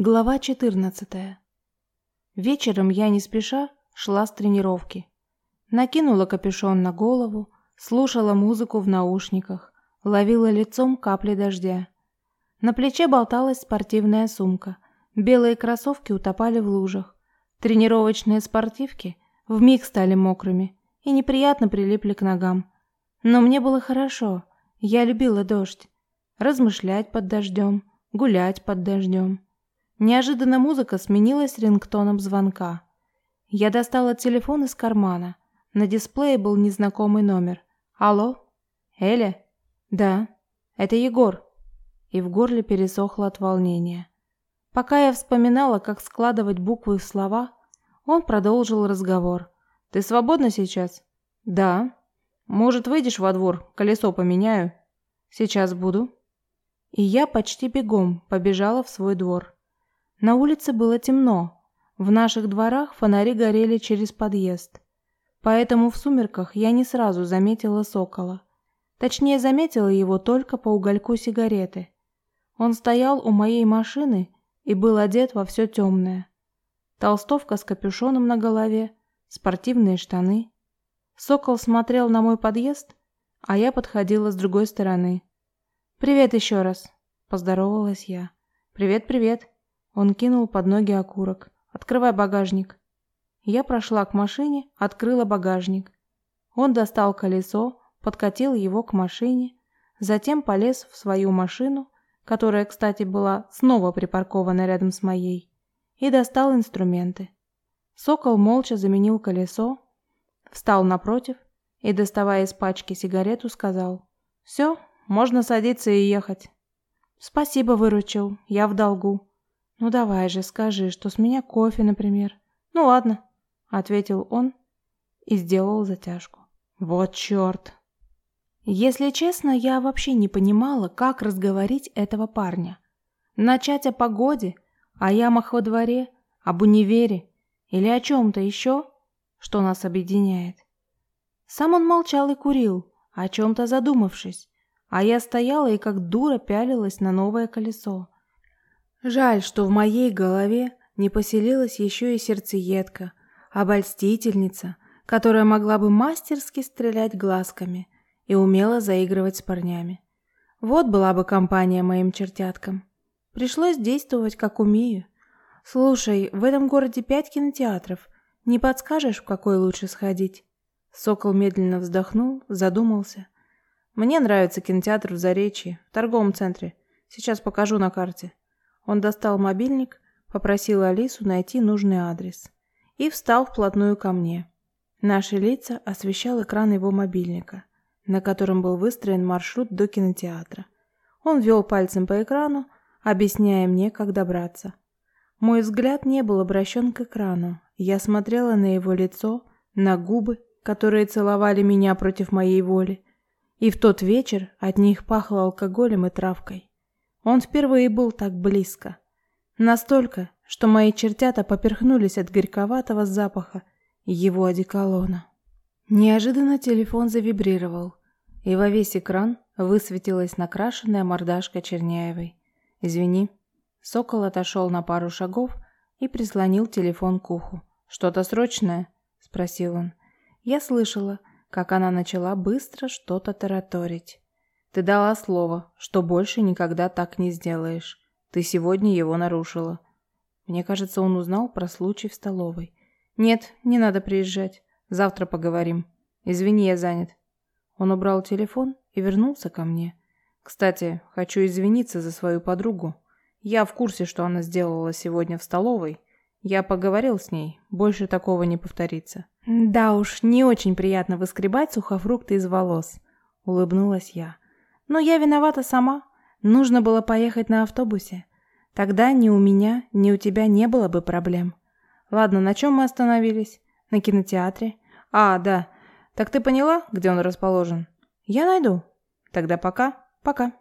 Глава 14. Вечером я не спеша шла с тренировки. Накинула капюшон на голову, слушала музыку в наушниках, ловила лицом капли дождя. На плече болталась спортивная сумка. Белые кроссовки утопали в лужах. Тренировочные спортивки вмиг стали мокрыми и неприятно прилипли к ногам. Но мне было хорошо. Я любила дождь. Размышлять под дождем, гулять под дождем. Неожиданно музыка сменилась рингтоном звонка. Я достала телефон из кармана. На дисплее был незнакомый номер. «Алло? Эля?» «Да, это Егор». И в горле пересохло от волнения. Пока я вспоминала, как складывать буквы в слова, он продолжил разговор. «Ты свободна сейчас?» «Да». «Может, выйдешь во двор? Колесо поменяю?» «Сейчас буду». И я почти бегом побежала в свой двор. На улице было темно. В наших дворах фонари горели через подъезд. Поэтому в сумерках я не сразу заметила сокола. Точнее, заметила его только по угольку сигареты. Он стоял у моей машины и был одет во все темное. Толстовка с капюшоном на голове, спортивные штаны. Сокол смотрел на мой подъезд, а я подходила с другой стороны. «Привет еще раз», – поздоровалась я. «Привет, привет», он кинул под ноги окурок. «Открывай багажник». Я прошла к машине, открыла багажник. Он достал колесо, подкатил его к машине, затем полез в свою машину, которая, кстати, была снова припаркована рядом с моей, и достал инструменты. Сокол молча заменил колесо, встал напротив и, доставая из пачки сигарету, сказал «Все, можно садиться и ехать». «Спасибо, выручил, я в долгу». «Ну давай же, скажи, что с меня кофе, например». «Ну ладно», — ответил он и сделал затяжку. «Вот черт!» Если честно, я вообще не понимала, как разговорить этого парня. Начать о погоде, о ямах во дворе, об универе или о чем-то еще, что нас объединяет. Сам он молчал и курил, о чем-то задумавшись, а я стояла и как дура пялилась на новое колесо. Жаль, что в моей голове не поселилась еще и сердцеедка, обольстительница, которая могла бы мастерски стрелять глазками и умело заигрывать с парнями. Вот была бы компания моим чертяткам. Пришлось действовать, как умею. Слушай, в этом городе пять кинотеатров. Не подскажешь, в какой лучше сходить? Сокол медленно вздохнул, задумался. Мне нравится кинотеатр в Заречье, в торговом центре. Сейчас покажу на карте. Он достал мобильник, попросил Алису найти нужный адрес и встал вплотную ко мне. Наши лица освещал экран его мобильника, на котором был выстроен маршрут до кинотеатра. Он вел пальцем по экрану, объясняя мне, как добраться. Мой взгляд не был обращен к экрану. Я смотрела на его лицо, на губы, которые целовали меня против моей воли. И в тот вечер от них пахло алкоголем и травкой. Он впервые был так близко. Настолько, что мои чертята поперхнулись от горьковатого запаха его одеколона. Неожиданно телефон завибрировал, и во весь экран высветилась накрашенная мордашка Черняевой. «Извини». Сокол отошел на пару шагов и прислонил телефон к уху. «Что-то срочное?» – спросил он. Я слышала, как она начала быстро что-то тараторить. Ты дала слово, что больше никогда так не сделаешь. Ты сегодня его нарушила. Мне кажется, он узнал про случай в столовой. Нет, не надо приезжать. Завтра поговорим. Извини, я занят. Он убрал телефон и вернулся ко мне. Кстати, хочу извиниться за свою подругу. Я в курсе, что она сделала сегодня в столовой. Я поговорил с ней. Больше такого не повторится. Да уж, не очень приятно выскребать сухофрукты из волос. Улыбнулась я. Но я виновата сама. Нужно было поехать на автобусе. Тогда ни у меня, ни у тебя не было бы проблем. Ладно, на чем мы остановились? На кинотеатре. А, да. Так ты поняла, где он расположен? Я найду. Тогда пока. Пока.